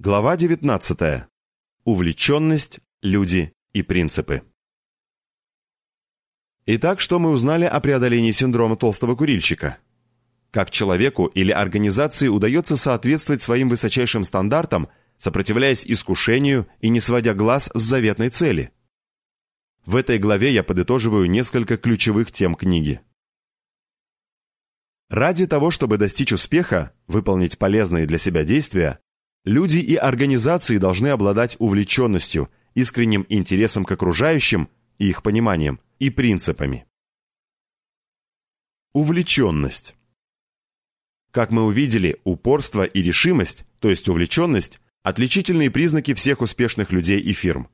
Глава 19. Увлеченность, люди и принципы. Итак, что мы узнали о преодолении синдрома толстого курильщика? Как человеку или организации удается соответствовать своим высочайшим стандартам, сопротивляясь искушению и не сводя глаз с заветной цели? В этой главе я подытоживаю несколько ключевых тем книги. Ради того, чтобы достичь успеха, выполнить полезные для себя действия, Люди и организации должны обладать увлеченностью, искренним интересом к окружающим и их пониманием, и принципами. Увлеченность. Как мы увидели, упорство и решимость, то есть увлеченность, отличительные признаки всех успешных людей и фирм.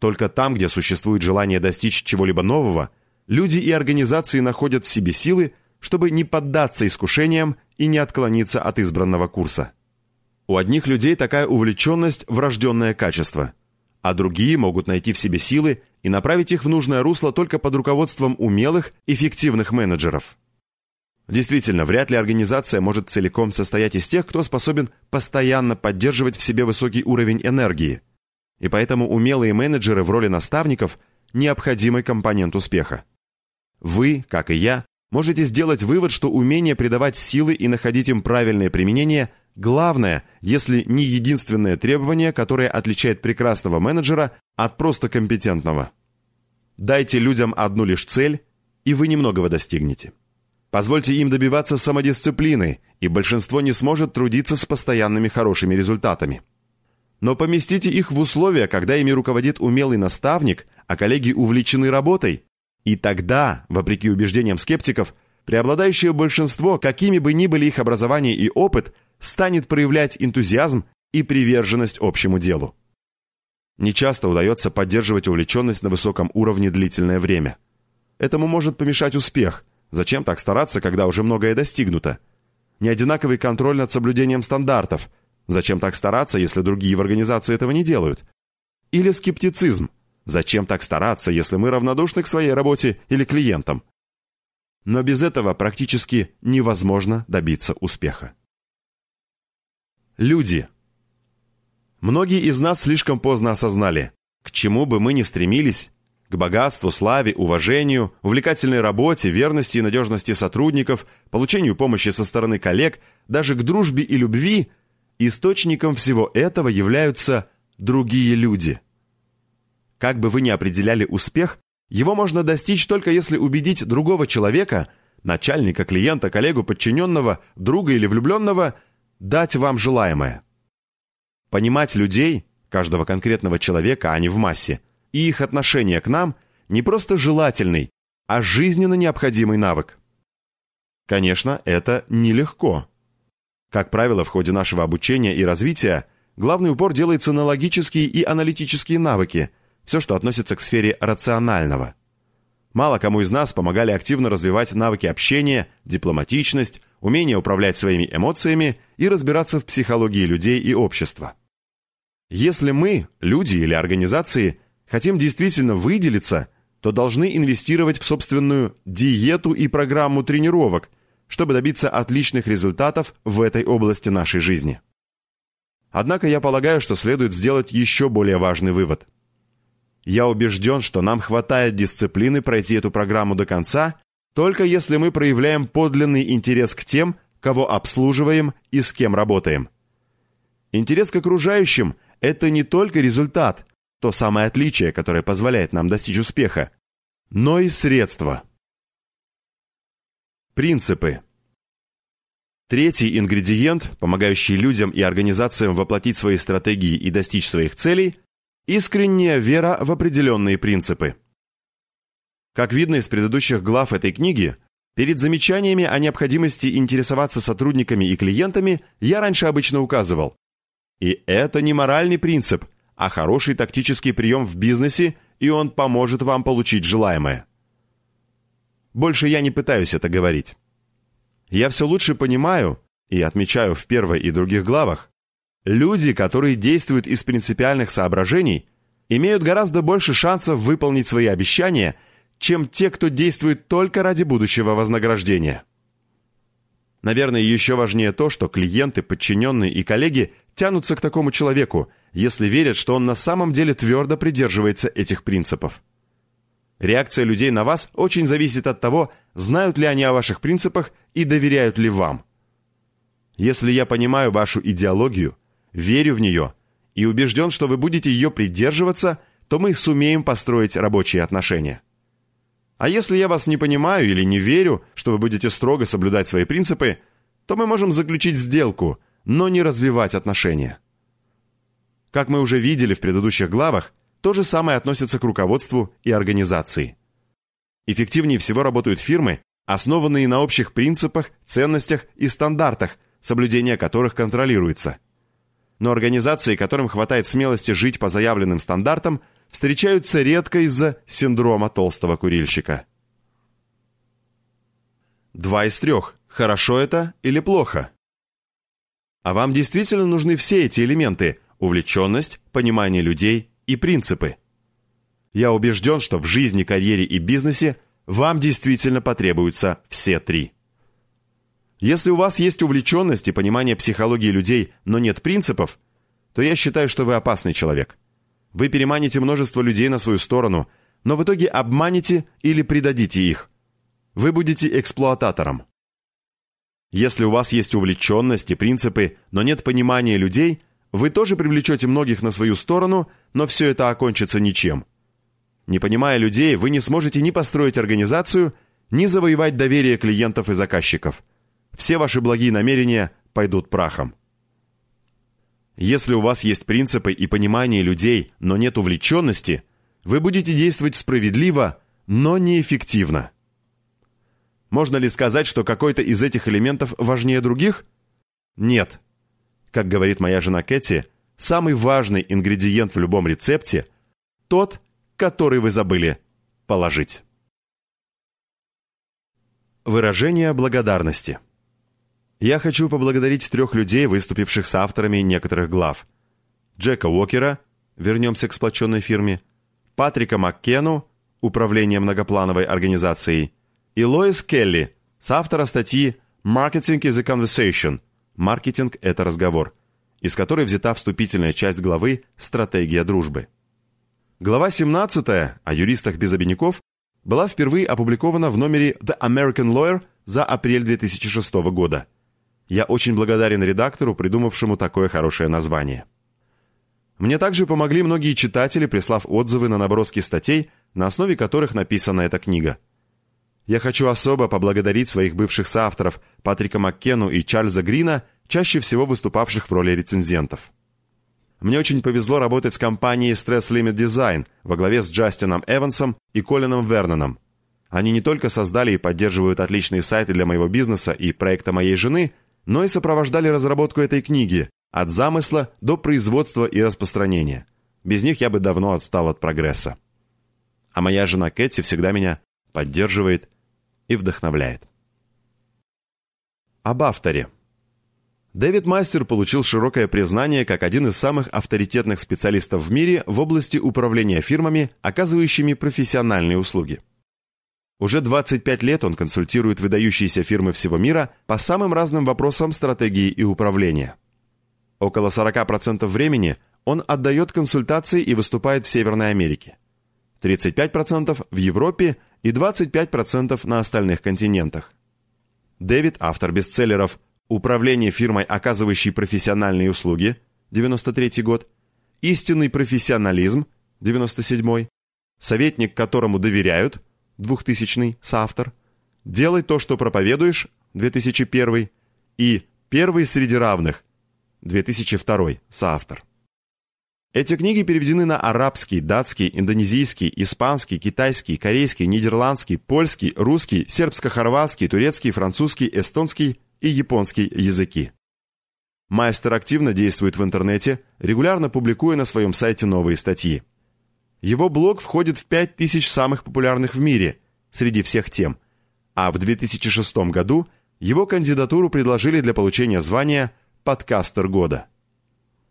Только там, где существует желание достичь чего-либо нового, люди и организации находят в себе силы, чтобы не поддаться искушениям и не отклониться от избранного курса. У одних людей такая увлеченность – врожденное качество, а другие могут найти в себе силы и направить их в нужное русло только под руководством умелых, эффективных менеджеров. Действительно, вряд ли организация может целиком состоять из тех, кто способен постоянно поддерживать в себе высокий уровень энергии. И поэтому умелые менеджеры в роли наставников – необходимый компонент успеха. Вы, как и я, можете сделать вывод, что умение придавать силы и находить им правильное применение – Главное, если не единственное требование, которое отличает прекрасного менеджера от просто компетентного. Дайте людям одну лишь цель, и вы немногого достигнете. Позвольте им добиваться самодисциплины, и большинство не сможет трудиться с постоянными хорошими результатами. Но поместите их в условия, когда ими руководит умелый наставник, а коллеги увлечены работой, и тогда, вопреки убеждениям скептиков, преобладающее большинство, какими бы ни были их образование и опыт, станет проявлять энтузиазм и приверженность общему делу. Нечасто удается поддерживать увлеченность на высоком уровне длительное время. Этому может помешать успех. Зачем так стараться, когда уже многое достигнуто? Неодинаковый контроль над соблюдением стандартов. Зачем так стараться, если другие в организации этого не делают? Или скептицизм. Зачем так стараться, если мы равнодушны к своей работе или клиентам? Но без этого практически невозможно добиться успеха. Люди. Многие из нас слишком поздно осознали, к чему бы мы ни стремились, к богатству, славе, уважению, увлекательной работе, верности и надежности сотрудников, получению помощи со стороны коллег, даже к дружбе и любви, источником всего этого являются другие люди. Как бы вы ни определяли успех, его можно достичь только если убедить другого человека, начальника, клиента, коллегу, подчиненного, друга или влюбленного – дать вам желаемое. Понимать людей, каждого конкретного человека, а не в массе, и их отношение к нам не просто желательный, а жизненно необходимый навык. Конечно, это нелегко. Как правило, в ходе нашего обучения и развития главный упор делается на логические и аналитические навыки, все, что относится к сфере рационального. Мало кому из нас помогали активно развивать навыки общения, дипломатичность, умение управлять своими эмоциями и разбираться в психологии людей и общества. Если мы, люди или организации, хотим действительно выделиться, то должны инвестировать в собственную диету и программу тренировок, чтобы добиться отличных результатов в этой области нашей жизни. Однако я полагаю, что следует сделать еще более важный вывод. Я убежден, что нам хватает дисциплины пройти эту программу до конца только если мы проявляем подлинный интерес к тем, кого обслуживаем и с кем работаем. Интерес к окружающим – это не только результат, то самое отличие, которое позволяет нам достичь успеха, но и средства. Принципы. Третий ингредиент, помогающий людям и организациям воплотить свои стратегии и достичь своих целей – искренняя вера в определенные принципы. Как видно из предыдущих глав этой книги, перед замечаниями о необходимости интересоваться сотрудниками и клиентами я раньше обычно указывал. И это не моральный принцип, а хороший тактический прием в бизнесе, и он поможет вам получить желаемое. Больше я не пытаюсь это говорить. Я все лучше понимаю, и отмечаю в первой и других главах, люди, которые действуют из принципиальных соображений, имеют гораздо больше шансов выполнить свои обещания – чем те, кто действует только ради будущего вознаграждения. Наверное, еще важнее то, что клиенты, подчиненные и коллеги тянутся к такому человеку, если верят, что он на самом деле твердо придерживается этих принципов. Реакция людей на вас очень зависит от того, знают ли они о ваших принципах и доверяют ли вам. Если я понимаю вашу идеологию, верю в нее и убежден, что вы будете ее придерживаться, то мы сумеем построить рабочие отношения. А если я вас не понимаю или не верю, что вы будете строго соблюдать свои принципы, то мы можем заключить сделку, но не развивать отношения. Как мы уже видели в предыдущих главах, то же самое относится к руководству и организации. Эффективнее всего работают фирмы, основанные на общих принципах, ценностях и стандартах, соблюдение которых контролируется. Но организации, которым хватает смелости жить по заявленным стандартам, встречаются редко из-за синдрома толстого курильщика. Два из трех. Хорошо это или плохо? А вам действительно нужны все эти элементы – увлеченность, понимание людей и принципы. Я убежден, что в жизни, карьере и бизнесе вам действительно потребуются все три. Если у вас есть увлеченность и понимание психологии людей, но нет принципов, то я считаю, что вы опасный человек. Вы переманите множество людей на свою сторону, но в итоге обманете или предадите их. Вы будете эксплуататором. Если у вас есть увлеченность и принципы, но нет понимания людей – вы тоже привлечете многих на свою сторону, но все это окончится ничем. Не понимая людей, вы не сможете ни построить организацию, ни завоевать доверие клиентов и заказчиков. Все ваши благие намерения пойдут прахом. Если у вас есть принципы и понимание людей, но нет увлеченности, вы будете действовать справедливо, но неэффективно. Можно ли сказать, что какой-то из этих элементов важнее других? Нет. Как говорит моя жена Кэти, самый важный ингредиент в любом рецепте – тот, который вы забыли положить. Выражение благодарности. Я хочу поблагодарить трех людей, выступивших с авторами некоторых глав. Джека Уокера, вернемся к сплоченной фирме, Патрика Маккену, управление многоплановой организацией, и Лоис Келли, с автора статьи «Marketing is a Conversation» «Маркетинг – это разговор», из которой взята вступительная часть главы «Стратегия дружбы». Глава 17 о юристах без обиняков была впервые опубликована в номере The American Lawyer за апрель 2006 года. Я очень благодарен редактору, придумавшему такое хорошее название. Мне также помогли многие читатели, прислав отзывы на наброски статей, на основе которых написана эта книга – я хочу особо поблагодарить своих бывших соавторов Патрика Маккену и Чарльза Грина, чаще всего выступавших в роли рецензентов. Мне очень повезло работать с компанией Stress Limit Design во главе с Джастином Эвансом и Колином Верноном. Они не только создали и поддерживают отличные сайты для моего бизнеса и проекта моей жены, но и сопровождали разработку этой книги от замысла до производства и распространения. Без них я бы давно отстал от прогресса. А моя жена Кэти всегда меня поддерживает и вдохновляет. Об авторе. Дэвид Мастер получил широкое признание как один из самых авторитетных специалистов в мире в области управления фирмами, оказывающими профессиональные услуги. Уже 25 лет он консультирует выдающиеся фирмы всего мира по самым разным вопросам стратегии и управления. Около 40% времени он отдает консультации и выступает в Северной Америке. 35% в Европе и 25% на остальных континентах. Дэвид – автор бестселлеров «Управление фирмой, оказывающей профессиональные услуги» 93 год, «Истинный профессионализм» 97 «Советник, которому доверяют» 2000 соавтор, «Делай то, что проповедуешь» 2001 и «Первый среди равных» 2002 соавтор. Эти книги переведены на арабский, датский, индонезийский, испанский, китайский, корейский, нидерландский, польский, русский, сербско-хорватский, турецкий, французский, эстонский и японский языки. Майстер активно действует в интернете, регулярно публикуя на своем сайте новые статьи. Его блог входит в 5000 самых популярных в мире среди всех тем, а в 2006 году его кандидатуру предложили для получения звания «Подкастер года».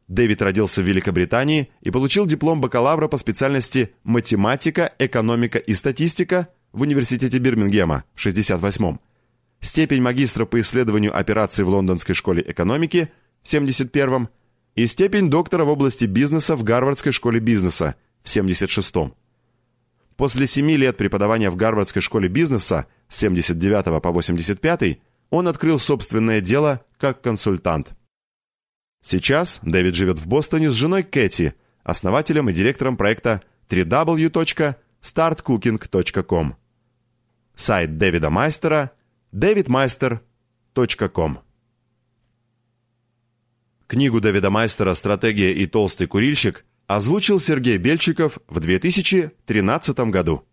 Дэвид родился в Великобритании и получил диплом бакалавра по специальности математика, экономика и статистика в Университете Бирмингема в 68-м, степень магистра по исследованию операций в Лондонской школе экономики в 71-м и степень доктора в области бизнеса в Гарвардской школе бизнеса в 76-м. После семи лет преподавания в Гарвардской школе бизнеса с 79 по 85 он открыл собственное дело как консультант. Сейчас Дэвид живет в Бостоне с женой Кэти, основателем и директором проекта www.startcooking.com. Сайт Дэвида Майстера davidmeister.com Книгу Дэвида Майстера «Стратегия и толстый курильщик» озвучил Сергей Бельчиков в 2013 году.